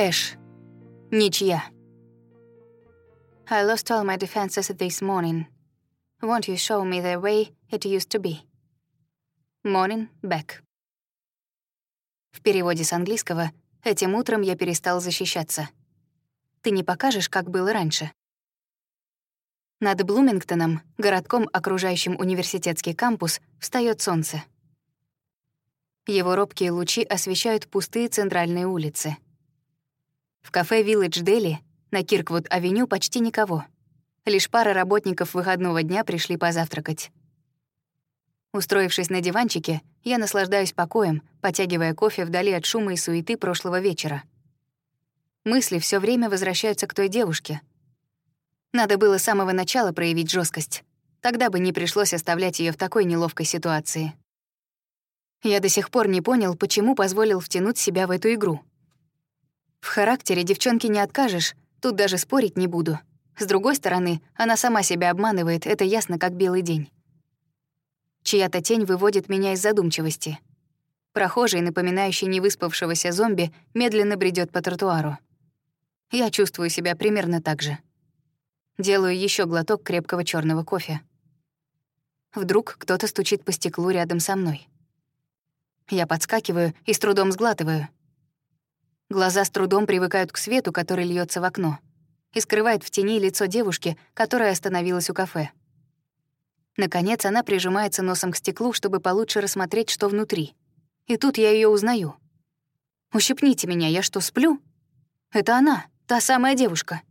Эш. Ничья. I lost all my defenses this morning. Won't you show me the way it used to be? Morning back. В переводе с английского «Этим утром я перестал защищаться». Ты не покажешь, как было раньше. Над Блумингтоном, городком, окружающим университетский кампус, встает солнце. Его робкие лучи освещают пустые центральные улицы. В кафе Village Deli на Кирквуд-авеню почти никого. Лишь пара работников выходного дня пришли позавтракать. Устроившись на диванчике, я наслаждаюсь покоем, потягивая кофе вдали от шума и суеты прошлого вечера. Мысли все время возвращаются к той девушке, надо было с самого начала проявить жесткость. Тогда бы не пришлось оставлять ее в такой неловкой ситуации. Я до сих пор не понял, почему позволил втянуть себя в эту игру. В характере девчонки не откажешь, тут даже спорить не буду. С другой стороны, она сама себя обманывает, это ясно как белый день. Чья-то тень выводит меня из задумчивости. Прохожий, напоминающий невыспавшегося зомби, медленно бредет по тротуару. Я чувствую себя примерно так же. Делаю еще глоток крепкого черного кофе. Вдруг кто-то стучит по стеклу рядом со мной. Я подскакиваю и с трудом сглатываю. Глаза с трудом привыкают к свету, который льется в окно, и скрывает в тени лицо девушки, которая остановилась у кафе. Наконец она прижимается носом к стеклу, чтобы получше рассмотреть, что внутри. И тут я ее узнаю. «Ущипните меня, я что, сплю?» Это она, та самая девушка.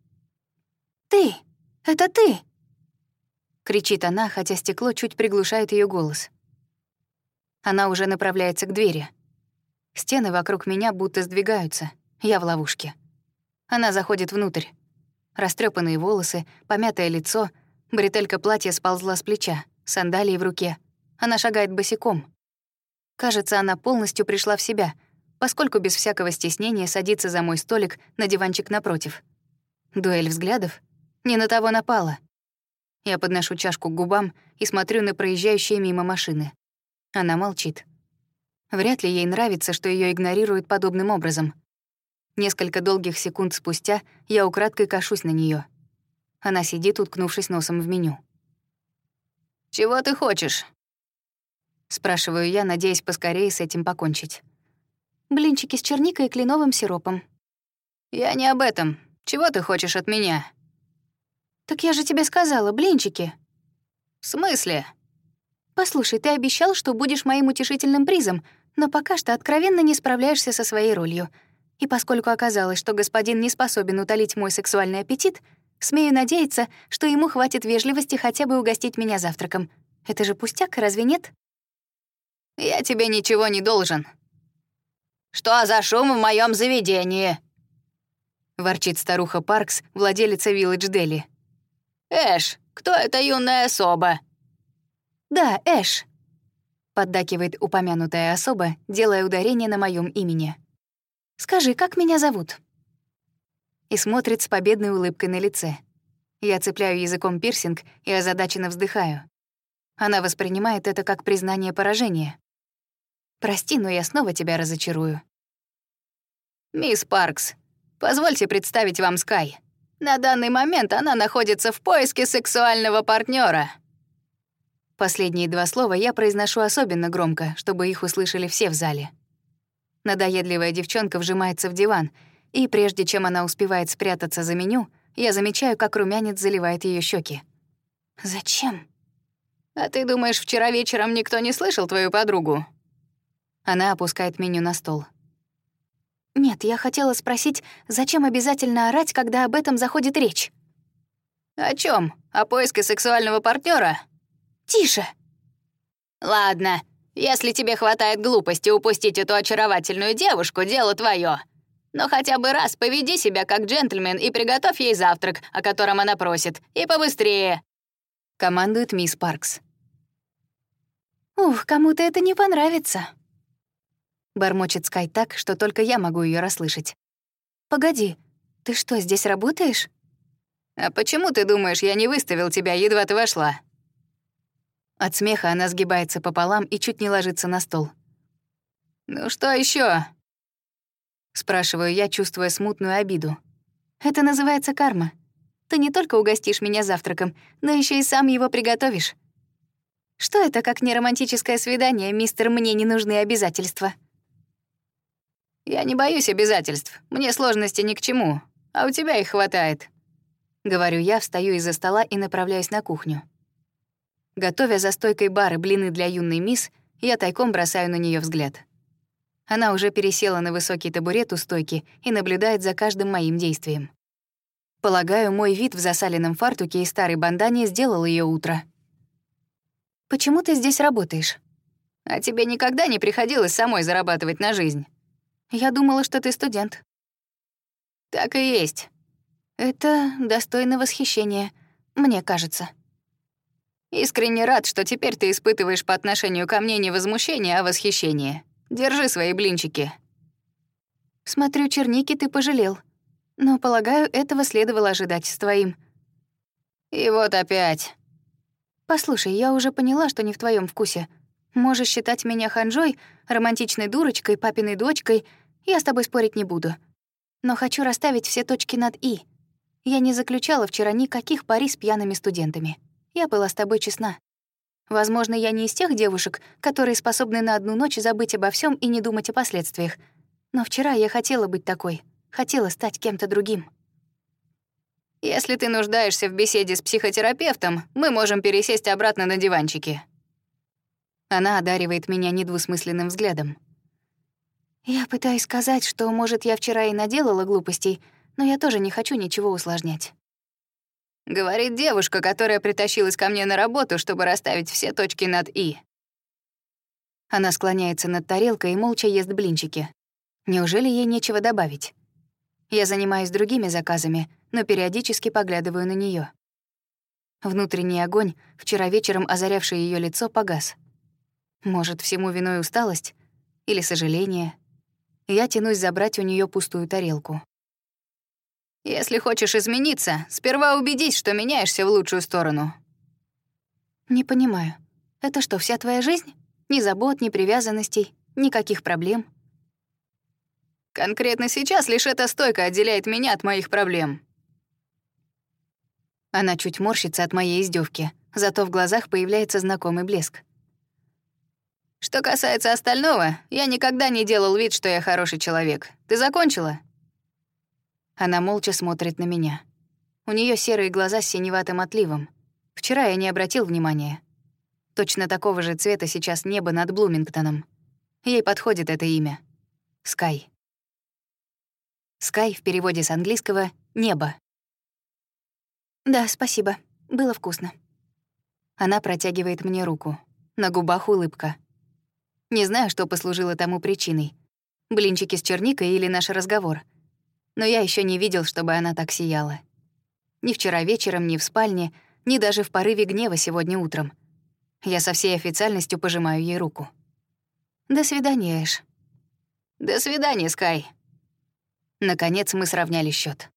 «Ты!» Это ты!» Кричит она, хотя стекло чуть приглушает ее голос. Она уже направляется к двери. Стены вокруг меня будто сдвигаются. Я в ловушке. Она заходит внутрь. Растрепанные волосы, помятое лицо, бретелька платья сползла с плеча, сандалии в руке. Она шагает босиком. Кажется, она полностью пришла в себя, поскольку без всякого стеснения садится за мой столик на диванчик напротив. Дуэль взглядов? Не на того напала. Я подношу чашку к губам и смотрю на проезжающие мимо машины. Она молчит. Вряд ли ей нравится, что ее игнорируют подобным образом. Несколько долгих секунд спустя я украдкой кашусь на нее. Она сидит, уткнувшись носом в меню. «Чего ты хочешь?» Спрашиваю я, надеясь поскорее с этим покончить. «Блинчики с черникой и кленовым сиропом». «Я не об этом. Чего ты хочешь от меня?» «Так я же тебе сказала, блинчики». «В смысле?» «Послушай, ты обещал, что будешь моим утешительным призом, но пока что откровенно не справляешься со своей ролью. И поскольку оказалось, что господин не способен утолить мой сексуальный аппетит, смею надеяться, что ему хватит вежливости хотя бы угостить меня завтраком. Это же пустяк, разве нет?» «Я тебе ничего не должен». «Что за шум в моем заведении?» — ворчит старуха Паркс, владелица Вилледж Дели. «Эш, кто эта юная особа?» «Да, Эш», — поддакивает упомянутая особа, делая ударение на моем имени. «Скажи, как меня зовут?» И смотрит с победной улыбкой на лице. Я цепляю языком пирсинг и озадаченно вздыхаю. Она воспринимает это как признание поражения. «Прости, но я снова тебя разочарую». «Мисс Паркс, позвольте представить вам Скай», на данный момент она находится в поиске сексуального партнера. Последние два слова я произношу особенно громко, чтобы их услышали все в зале. Надоедливая девчонка вжимается в диван, и прежде чем она успевает спрятаться за меню, я замечаю, как румянец заливает ее щеки. «Зачем?» «А ты думаешь, вчера вечером никто не слышал твою подругу?» Она опускает меню на стол. «Нет, я хотела спросить, зачем обязательно орать, когда об этом заходит речь?» «О чем? О поиске сексуального партнера? «Тише!» «Ладно, если тебе хватает глупости упустить эту очаровательную девушку, дело твое. Но хотя бы раз поведи себя как джентльмен и приготовь ей завтрак, о котором она просит, и побыстрее!» Командует мисс Паркс. «Ух, кому-то это не понравится», Бормочет Скай так, что только я могу ее расслышать. «Погоди, ты что, здесь работаешь?» «А почему ты думаешь, я не выставил тебя, едва ты вошла?» От смеха она сгибается пополам и чуть не ложится на стол. «Ну что еще? Спрашиваю я, чувствуя смутную обиду. Это называется карма. Ты не только угостишь меня завтраком, но еще и сам его приготовишь. Что это, как не романтическое свидание, мистер «Мне не нужны обязательства»?» «Я не боюсь обязательств. Мне сложности ни к чему. А у тебя их хватает». Говорю я, встаю из-за стола и направляюсь на кухню. Готовя за стойкой бары блины для юной мисс, я тайком бросаю на нее взгляд. Она уже пересела на высокий табурет у стойки и наблюдает за каждым моим действием. Полагаю, мой вид в засаленном фартуке и старой бандане сделал ее утро. «Почему ты здесь работаешь?» «А тебе никогда не приходилось самой зарабатывать на жизнь?» «Я думала, что ты студент». «Так и есть». «Это достойно восхищения, мне кажется». Искренне рад, что теперь ты испытываешь по отношению ко мне не возмущение, а восхищение. Держи свои блинчики. Смотрю, черники ты пожалел. Но, полагаю, этого следовало ожидать с твоим. И вот опять. Послушай, я уже поняла, что не в твоем вкусе. Можешь считать меня ханжой, романтичной дурочкой, папиной дочкой. Я с тобой спорить не буду. Но хочу расставить все точки над «и». Я не заключала вчера никаких пари с пьяными студентами. Я была с тобой честна. Возможно, я не из тех девушек, которые способны на одну ночь забыть обо всем и не думать о последствиях. Но вчера я хотела быть такой, хотела стать кем-то другим. Если ты нуждаешься в беседе с психотерапевтом, мы можем пересесть обратно на диванчики. Она одаривает меня недвусмысленным взглядом. Я пытаюсь сказать, что, может, я вчера и наделала глупостей, но я тоже не хочу ничего усложнять. Говорит девушка, которая притащилась ко мне на работу, чтобы расставить все точки над «и». Она склоняется над тарелкой и молча ест блинчики. Неужели ей нечего добавить? Я занимаюсь другими заказами, но периодически поглядываю на нее. Внутренний огонь, вчера вечером озарявший ее лицо, погас. Может, всему виной усталость или сожаление? Я тянусь забрать у нее пустую тарелку. Если хочешь измениться, сперва убедись, что меняешься в лучшую сторону. Не понимаю. Это что, вся твоя жизнь? Ни забот, ни привязанностей, никаких проблем? Конкретно сейчас лишь эта стойка отделяет меня от моих проблем. Она чуть морщится от моей издевки, зато в глазах появляется знакомый блеск. Что касается остального, я никогда не делал вид, что я хороший человек. Ты закончила? Она молча смотрит на меня. У нее серые глаза с синеватым отливом. Вчера я не обратил внимания. Точно такого же цвета сейчас небо над Блумингтоном. Ей подходит это имя. Скай. Скай в переводе с английского «небо». «Да, спасибо. Было вкусно». Она протягивает мне руку. На губах улыбка. Не знаю, что послужило тому причиной. Блинчики с черникой или наш разговор — но я еще не видел, чтобы она так сияла. Ни вчера вечером, ни в спальне, ни даже в порыве гнева сегодня утром. Я со всей официальностью пожимаю ей руку. «До свидания, Эш». «До свидания, Скай». Наконец мы сравняли счет.